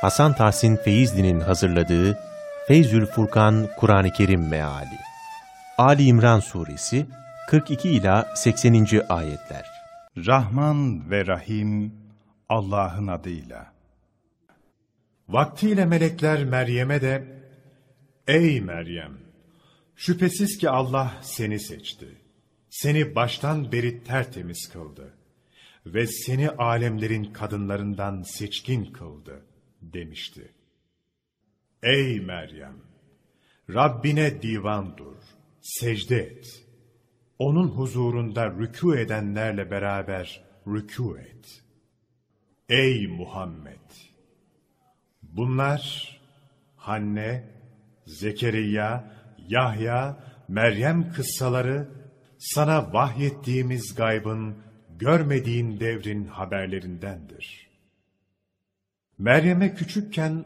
Hasan Tahsin Feyzli'nin hazırladığı Feyzül Furkan Kur'an-ı Kerim Meali Ali İmran Suresi 42 ila 80. ayetler. Rahman ve Rahim Allah'ın adıyla. Vaktiyle melekler Meryem'e de Ey Meryem! Şüphesiz ki Allah seni seçti. Seni baştan beri tertemiz kıldı. Ve seni alemlerin kadınlarından seçkin kıldı demişti. Ey Meryem! Rabbine divan dur, secde et. Onun huzurunda rükû edenlerle beraber rükû et. Ey Muhammed! Bunlar Hanne, Zekeriya, Yahya, Meryem kıssaları sana vahyettiğimiz gaybın, görmediğin devrin haberlerindendir. Meryem'e küçükken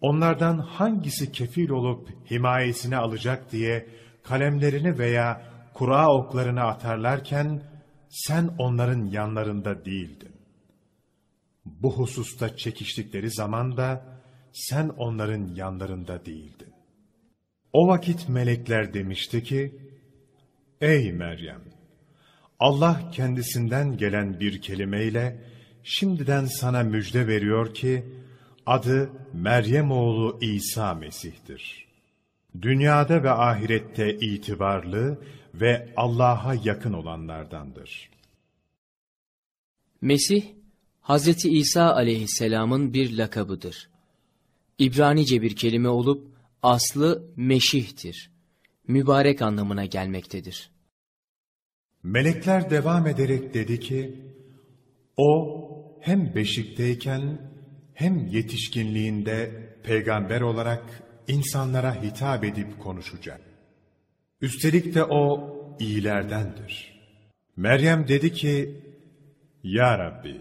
onlardan hangisi kefil olup himayesine alacak diye kalemlerini veya kura oklarını atarlarken sen onların yanlarında değildin. Bu hususta çekiştikleri zaman da sen onların yanlarında değildin. O vakit melekler demişti ki, Ey Meryem! Allah kendisinden gelen bir kelimeyle şimdiden sana müjde veriyor ki, adı Meryem oğlu İsa Mesih'tir. Dünyada ve ahirette itibarlı ve Allah'a yakın olanlardandır. Mesih, Hazreti İsa aleyhisselamın bir lakabıdır. İbranice bir kelime olup aslı meşihtir. Mübarek anlamına gelmektedir. Melekler devam ederek dedi ki, O hem beşikteyken hem yetişkinliğinde peygamber olarak insanlara hitap edip konuşacak. Üstelik de o iyilerdendir. Meryem dedi ki, Ya Rabbi,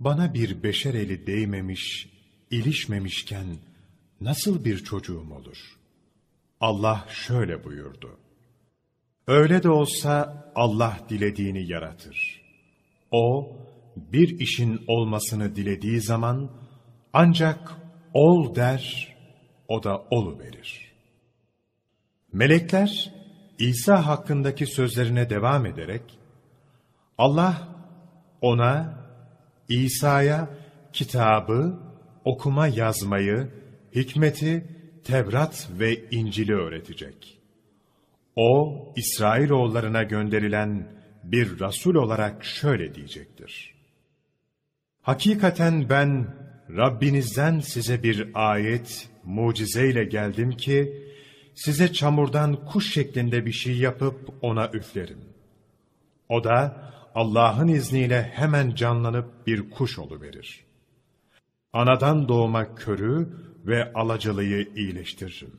bana bir beşer eli değmemiş, ilişmemişken nasıl bir çocuğum olur? Allah şöyle buyurdu. Öyle de olsa Allah dilediğini yaratır. O, bir işin olmasını dilediği zaman ancak ol der, o da olu verir. Melekler İsa hakkındaki sözlerine devam ederek Allah ona İsa'ya kitabı, okuma yazmayı, hikmeti, Tevrat ve İncil'i öğretecek. O, İsrailoğullarına gönderilen bir Rasul olarak şöyle diyecektir. Hakikaten ben Rabbinizden size bir ayet, mucizeyle geldim ki, size çamurdan kuş şeklinde bir şey yapıp ona üflerim. O da Allah'ın izniyle hemen canlanıp bir kuş oluverir. Anadan doğma körü ve alacalıyı iyileştiririm.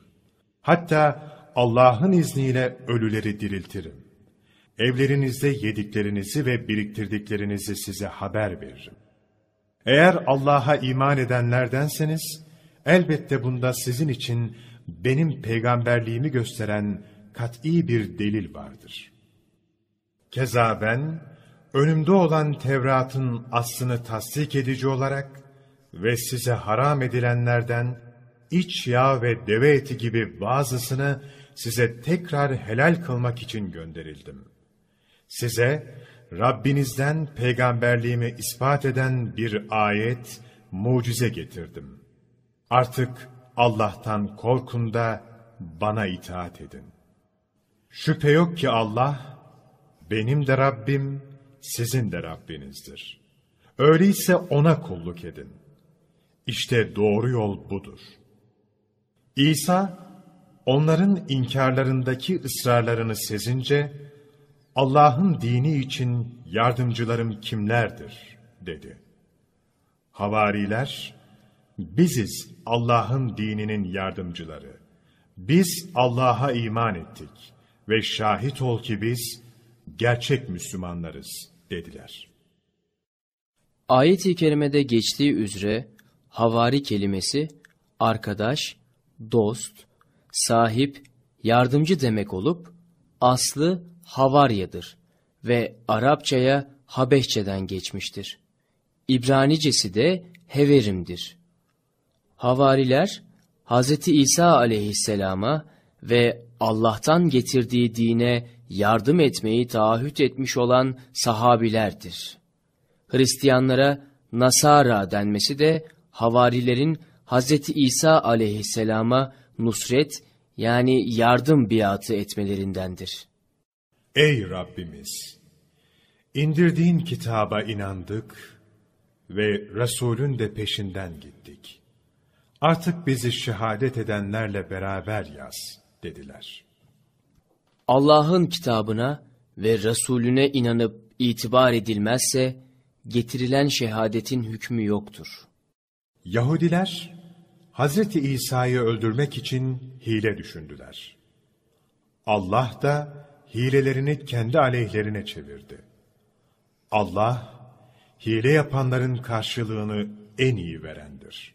Hatta Allah'ın izniyle ölüleri diriltirim. Evlerinizde yediklerinizi ve biriktirdiklerinizi size haber veririm. Eğer Allah'a iman edenlerdenseniz, elbette bunda sizin için benim peygamberliğimi gösteren kat'i bir delil vardır. Keza ben, önümde olan Tevrat'ın aslını tasdik edici olarak ve size haram edilenlerden iç yağ ve deve eti gibi bazısını size tekrar helal kılmak için gönderildim. Size Rabbinizden peygamberliğimi ispat eden bir ayet, mucize getirdim. Artık Allah'tan korkun da bana itaat edin. Şüphe yok ki Allah, benim de Rabbim, sizin de Rabbinizdir. Öyleyse O'na kulluk edin. İşte doğru yol budur. İsa, onların inkarlarındaki ısrarlarını sezince, Allah'ın dini için yardımcılarım kimlerdir? dedi. Havariler, biziz Allah'ın dininin yardımcıları. Biz Allah'a iman ettik ve şahit ol ki biz gerçek Müslümanlarız dediler. Ayet-i kerimede geçtiği üzere havari kelimesi arkadaş, dost, sahip, yardımcı demek olup aslı Havarya'dır ve Arapçaya Habeşçeden geçmiştir. İbranicesi de Heverim'dir. Havariler, Hz. İsa aleyhisselama ve Allah'tan getirdiği dine yardım etmeyi taahhüt etmiş olan sahabilerdir. Hristiyanlara Nasara denmesi de havarilerin Hz. İsa aleyhisselama nusret yani yardım biatı etmelerindendir. Ey Rabbimiz! indirdiğin kitaba inandık ve Resulün de peşinden gittik. Artık bizi şehadet edenlerle beraber yaz dediler. Allah'ın kitabına ve Resulüne inanıp itibar edilmezse getirilen şehadetin hükmü yoktur. Yahudiler Hazreti İsa'yı öldürmek için hile düşündüler. Allah da hilelerini kendi aleyhlerine çevirdi. Allah, hile yapanların karşılığını en iyi verendir.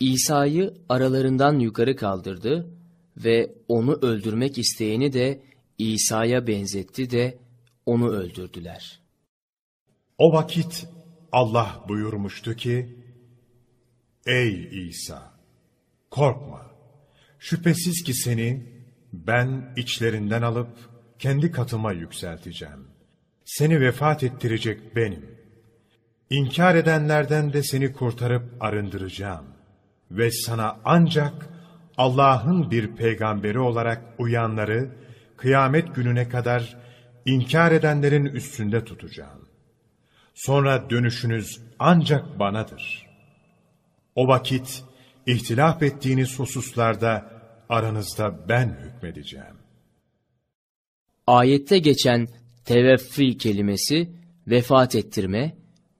İsa'yı aralarından yukarı kaldırdı ve onu öldürmek isteyeni de İsa'ya benzetti de onu öldürdüler. O vakit Allah buyurmuştu ki, Ey İsa! Korkma! Şüphesiz ki seni ben içlerinden alıp kendi katıma yükselteceğim. Seni vefat ettirecek benim. İnkar edenlerden de seni kurtarıp arındıracağım. Ve sana ancak Allah'ın bir peygamberi olarak uyanları kıyamet gününe kadar inkar edenlerin üstünde tutacağım. Sonra dönüşünüz ancak banadır. O vakit ihtilaf ettiğiniz hususlarda aranızda ben hükmedeceğim. Ayette geçen teveffi kelimesi vefat ettirme,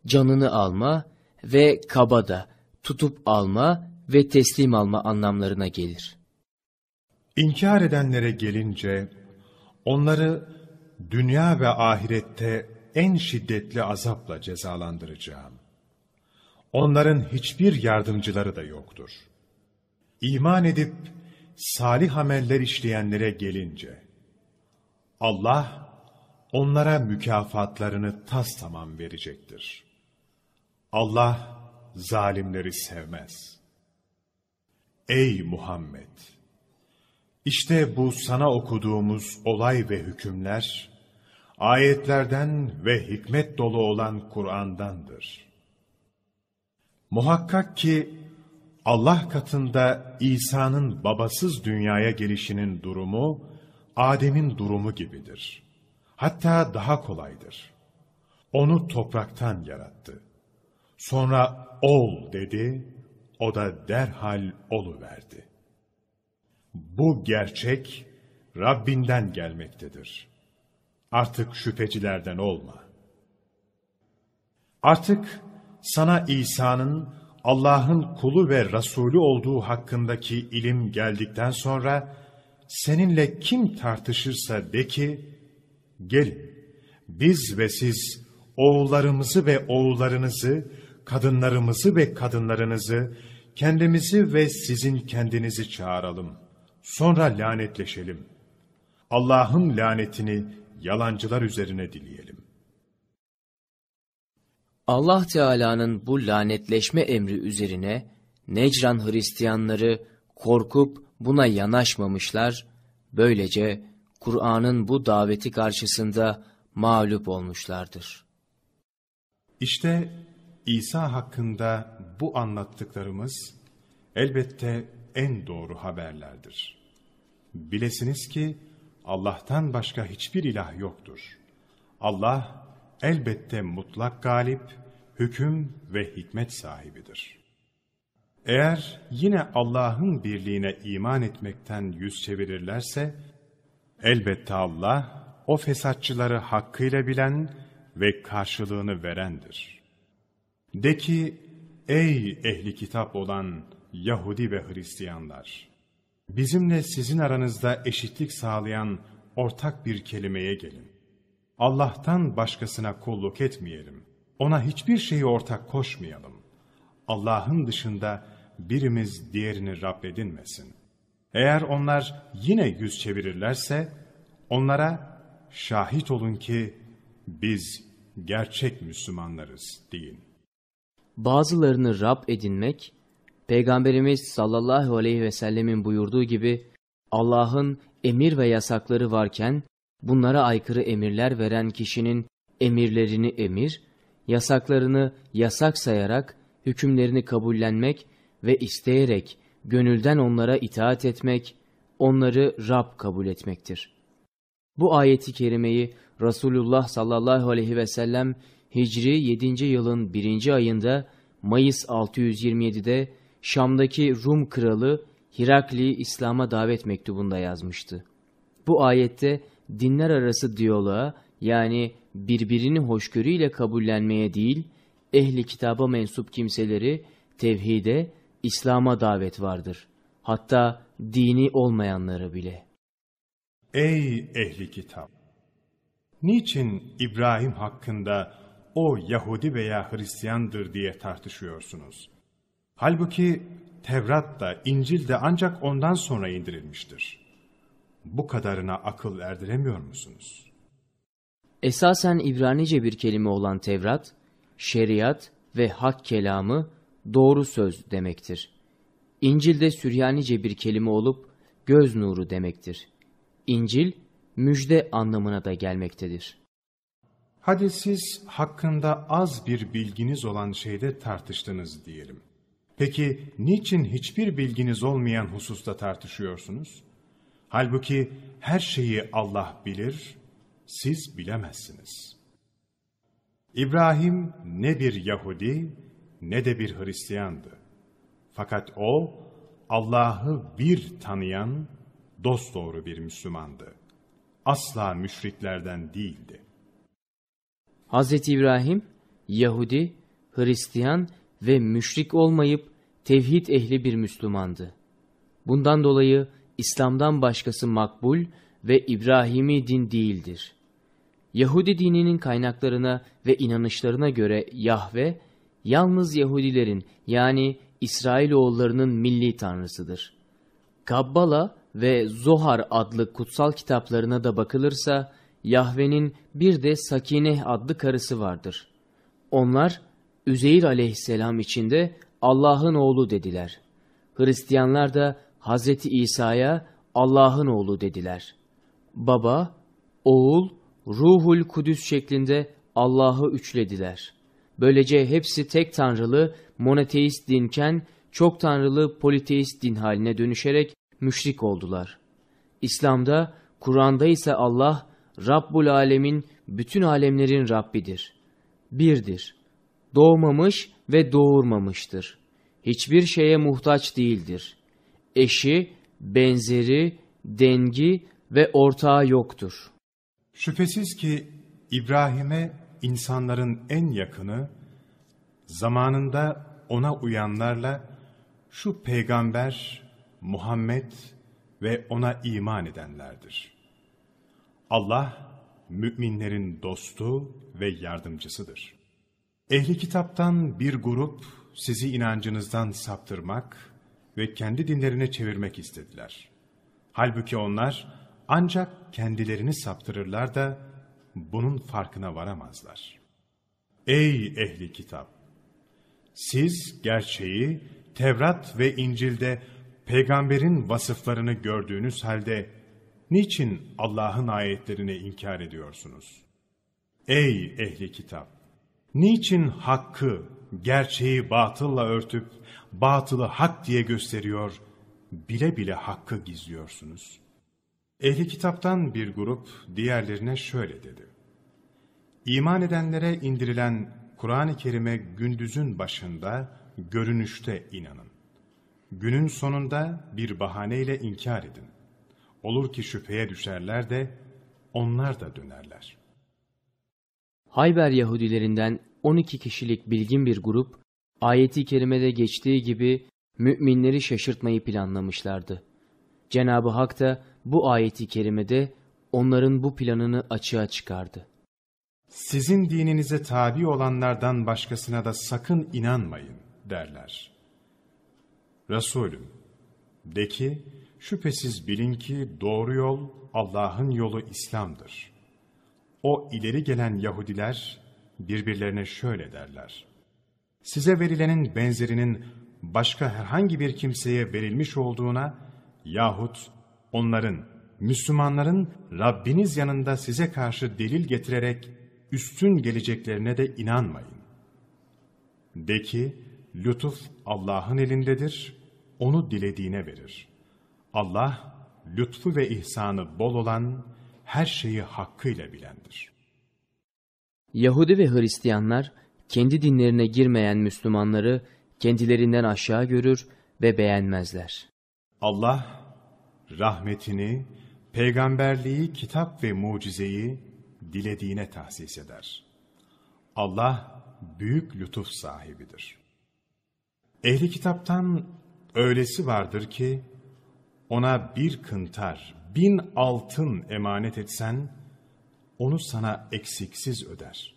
canını alma ve kabada tutup alma ve teslim alma anlamlarına gelir. İnkar edenlere gelince onları dünya ve ahirette en şiddetli azapla cezalandıracağım. Onların hiçbir yardımcıları da yoktur. İman edip salih ameller işleyenlere gelince, Allah onlara mükafatlarını tas tamam verecektir. Allah zalimleri sevmez. Ey Muhammed! İşte bu sana okuduğumuz olay ve hükümler, ayetlerden ve hikmet dolu olan Kur'an'dandır. Muhakkak ki Allah katında İsa'nın babasız dünyaya gelişinin durumu, Adem'in durumu gibidir. Hatta daha kolaydır. Onu topraktan yarattı. Sonra ol dedi, o da derhal oluverdi. Bu gerçek Rabbinden gelmektedir. Artık şüphecilerden olma. Artık sana İsa'nın Allah'ın kulu ve Resulü olduğu hakkındaki ilim geldikten sonra seninle kim tartışırsa de ki, gelin biz ve siz oğullarımızı ve oğullarınızı, kadınlarımızı ve kadınlarınızı, kendimizi ve sizin kendinizi çağıralım. Sonra lanetleşelim. Allah'ın lanetini yalancılar üzerine dileyelim. Allah Teala'nın bu lanetleşme emri üzerine Necran Hristiyanları korkup buna yanaşmamışlar, böylece Kur'an'ın bu daveti karşısında mağlup olmuşlardır. İşte İsa hakkında bu anlattıklarımız elbette en doğru haberlerdir. Bilesiniz ki Allah'tan başka hiçbir ilah yoktur. Allah elbette mutlak galip, hüküm ve hikmet sahibidir. Eğer yine Allah'ın birliğine iman etmekten yüz çevirirlerse, elbette Allah o fesatçıları hakkıyla bilen ve karşılığını verendir. De ki, ey ehli kitap olan Yahudi ve Hristiyanlar! Bizimle sizin aranızda eşitlik sağlayan ortak bir kelimeye gelin. Allah'tan başkasına kulluk etmeyelim. Ona hiçbir şeyi ortak koşmayalım. Allah'ın dışında birimiz diğerini Rab edinmesin. Eğer onlar yine yüz çevirirlerse, onlara şahit olun ki biz gerçek Müslümanlarız deyin. Bazılarını Rab edinmek, Peygamberimiz sallallahu aleyhi ve sellemin buyurduğu gibi Allah'ın emir ve yasakları varken bunlara aykırı emirler veren kişinin emirlerini emir, yasaklarını yasak sayarak hükümlerini kabullenmek ve isteyerek gönülden onlara itaat etmek, onları Rab kabul etmektir. Bu ayeti kerimeyi Resulullah sallallahu aleyhi ve sellem Hicri 7. yılın 1. ayında Mayıs 627'de Şam'daki Rum kralı Hirakli İslam'a davet mektubunda yazmıştı. Bu ayette dinler arası diyaloğa yani birbirini hoşgörüyle kabullenmeye değil, ehli kitaba mensup kimseleri tevhide, İslam'a davet vardır. Hatta dini olmayanları bile. Ey ehli kitap! Niçin İbrahim hakkında o Yahudi veya Hristiyandır diye tartışıyorsunuz? Halbuki Tevrat da İncil de ancak ondan sonra indirilmiştir. Bu kadarına akıl erdiremiyor musunuz? Esasen İbranice bir kelime olan Tevrat, şeriat ve hak kelamı doğru söz demektir. İncil de Süryanice bir kelime olup göz nuru demektir. İncil, müjde anlamına da gelmektedir. Hadi siz hakkında az bir bilginiz olan şeyde tartıştınız diyelim. Peki niçin hiçbir bilginiz olmayan hususta tartışıyorsunuz? Halbuki her şeyi Allah bilir, siz bilemezsiniz. İbrahim ne bir Yahudi ne de bir Hristiyandı. Fakat o Allah'ı bir tanıyan dosdoğru bir Müslümandı. Asla müşriklerden değildi. Hz. İbrahim, Yahudi, Hristiyan ve müşrik olmayıp tevhid ehli bir Müslümandı. Bundan dolayı İslam'dan başkası makbul ve İbrahimi din değildir. Yahudi dininin kaynaklarına ve inanışlarına göre Yahve, yalnız Yahudilerin yani İsrailoğullarının milli tanrısıdır. Kabbala ve Zohar adlı kutsal kitaplarına da bakılırsa, Yahve'nin bir de Sakine adlı karısı vardır. Onlar, Üzeyir aleyhisselam içinde Allah'ın oğlu dediler. Hristiyanlar da Hazreti İsa'ya Allah'ın oğlu dediler. Baba, oğul, ruhul kudüs şeklinde Allah'ı üçlediler. Böylece hepsi tek tanrılı monoteist dinken çok tanrılı politeist din haline dönüşerek müşrik oldular. İslam'da, Kur'an'da ise Allah, Rabbul Alemin, bütün alemlerin Rabbidir. Birdir. Doğmamış ve doğurmamıştır. Hiçbir şeye muhtaç değildir. Eşi, benzeri, dengi ve ortağı yoktur. Şüphesiz ki İbrahim'e insanların en yakını, zamanında ona uyanlarla şu peygamber Muhammed ve ona iman edenlerdir. Allah, müminlerin dostu ve yardımcısıdır. Ehli kitaptan bir grup sizi inancınızdan saptırmak ve kendi dinlerine çevirmek istediler. Halbuki onlar ancak kendilerini saptırırlar da bunun farkına varamazlar. Ey ehli kitap! Siz gerçeği Tevrat ve İncil'de peygamberin vasıflarını gördüğünüz halde niçin Allah'ın ayetlerini inkar ediyorsunuz? Ey ehli kitap! Niçin hakkı, gerçeği batılla örtüp, batılı hak diye gösteriyor, bile bile hakkı gizliyorsunuz? Ehli kitaptan bir grup diğerlerine şöyle dedi. İman edenlere indirilen Kur'an-ı Kerim'e gündüzün başında, görünüşte inanın. Günün sonunda bir bahaneyle inkar edin. Olur ki şüpheye düşerler de onlar da dönerler. Hayber Yahudilerinden 12 kişilik bilgin bir grup, ayeti kerimede geçtiği gibi müminleri şaşırtmayı planlamışlardı. Cenab-ı Hak da bu ayeti kerimede onların bu planını açığa çıkardı. Sizin dininize tabi olanlardan başkasına da sakın inanmayın derler. Resulüm, de ki, şüphesiz bilin ki doğru yol Allah'ın yolu İslam'dır. O ileri gelen Yahudiler birbirlerine şöyle derler. Size verilenin benzerinin başka herhangi bir kimseye verilmiş olduğuna yahut onların, Müslümanların Rabbiniz yanında size karşı delil getirerek üstün geleceklerine de inanmayın. De ki, lütuf Allah'ın elindedir, onu dilediğine verir. Allah, lütfu ve ihsanı bol olan, her şeyi hakkıyla bilendir. Yahudi ve Hristiyanlar kendi dinlerine girmeyen Müslümanları kendilerinden aşağı görür ve beğenmezler. Allah, rahmetini, peygamberliği, kitap ve mucizeyi dilediğine tahsis eder. Allah, büyük lütuf sahibidir. Ehli kitaptan öylesi vardır ki, ona bir kıntar, bin altın emanet etsen, onu sana eksiksiz öder.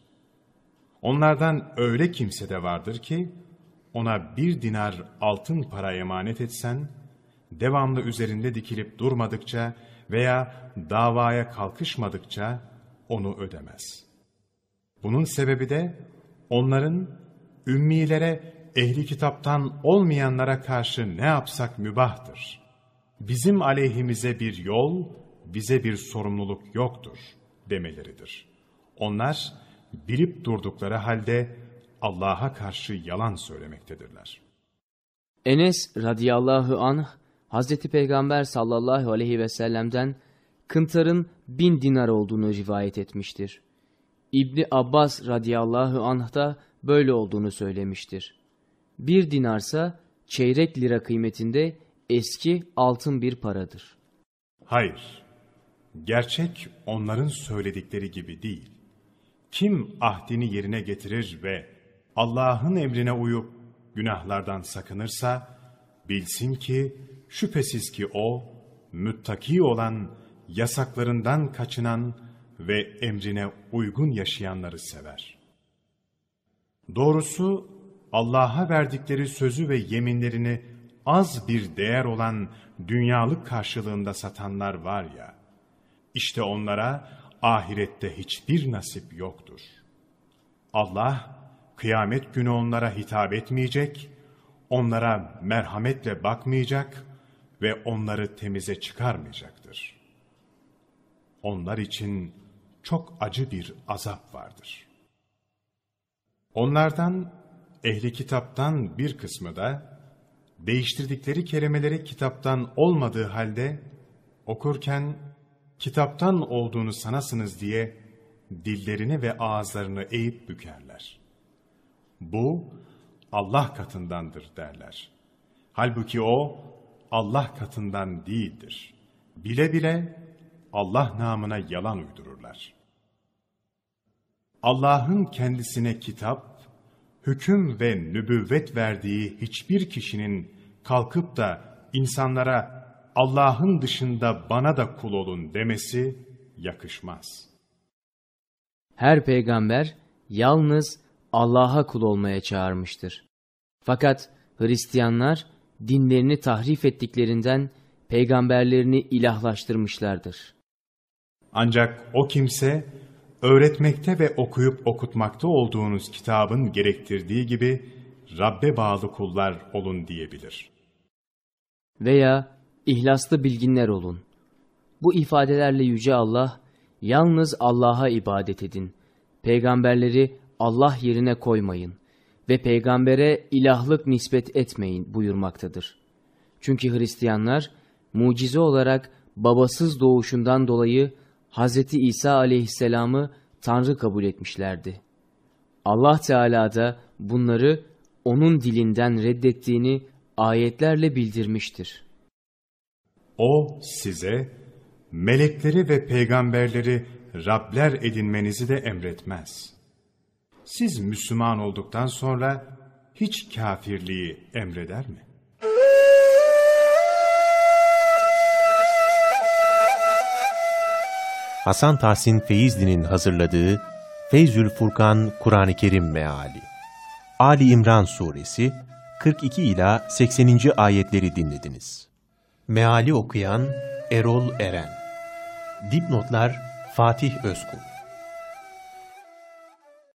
Onlardan öyle kimse de vardır ki, ona bir dinar altın para emanet etsen, devamlı üzerinde dikilip durmadıkça veya davaya kalkışmadıkça onu ödemez. Bunun sebebi de onların ümmilere, ehli kitaptan olmayanlara karşı ne yapsak mübahtır. Bizim aleyhimize bir yol, bize bir sorumluluk yoktur demeleridir. Onlar bilip durdukları halde Allah'a karşı yalan söylemektedirler. Enes radıyallahu anh Hazreti Peygamber sallallahu aleyhi ve sellem'den kıntarın bin dinar olduğunu rivayet etmiştir. İbni Abbas radıyallahu anh da böyle olduğunu söylemiştir. Bir dinarsa çeyrek lira kıymetinde eski altın bir paradır. Hayır, gerçek onların söyledikleri gibi değil. Kim ahdini yerine getirir ve Allah'ın emrine uyup günahlardan sakınırsa, bilsin ki şüphesiz ki o, müttaki olan, yasaklarından kaçınan ve emrine uygun yaşayanları sever. Doğrusu Allah'a verdikleri sözü ve yeminlerini az bir değer olan dünyalık karşılığında satanlar var ya, işte onlara ahirette hiçbir nasip yoktur. Allah, kıyamet günü onlara hitap etmeyecek, onlara merhametle bakmayacak ve onları temize çıkarmayacaktır. Onlar için çok acı bir azap vardır. Onlardan, ehli kitaptan bir kısmı da, değiştirdikleri kelimeleri kitaptan olmadığı halde, okurken, kitaptan olduğunu sanasınız diye, dillerini ve ağızlarını eğip bükerler. Bu, Allah katındandır derler. Halbuki o, Allah katından değildir. Bile bile Allah namına yalan uydururlar. Allah'ın kendisine kitap, hüküm ve nübüvvet verdiği hiçbir kişinin kalkıp da insanlara Allah'ın dışında bana da kul olun demesi yakışmaz. Her peygamber yalnız Allah'a kul olmaya çağırmıştır. Fakat Hristiyanlar dinlerini tahrif ettiklerinden peygamberlerini ilahlaştırmışlardır. Ancak o kimse öğretmekte ve okuyup okutmakta olduğunuz kitabın gerektirdiği gibi Rabbe bağlı kullar olun diyebilir. Veya ihlaslı bilginler olun. Bu ifadelerle Yüce Allah, yalnız Allah'a ibadet edin. Peygamberleri Allah yerine koymayın ve peygambere ilahlık nispet etmeyin buyurmaktadır. Çünkü Hristiyanlar mucize olarak babasız doğuşundan dolayı Hz. İsa aleyhisselamı Tanrı kabul etmişlerdi. Allah Teala da bunları onun dilinden reddettiğini ayetlerle bildirmiştir. O size melekleri ve peygamberleri Rabler edinmenizi de emretmez. Siz Müslüman olduktan sonra hiç kafirliği emreder mi? Hasan Tahsin Feyzli'nin hazırladığı Feyzül Furkan Kur'an-ı Kerim Meali Ali İmran Suresi 42 ila 80. ayetleri dinlediniz. Meali okuyan Erol Eren Dipnotlar Fatih Özkul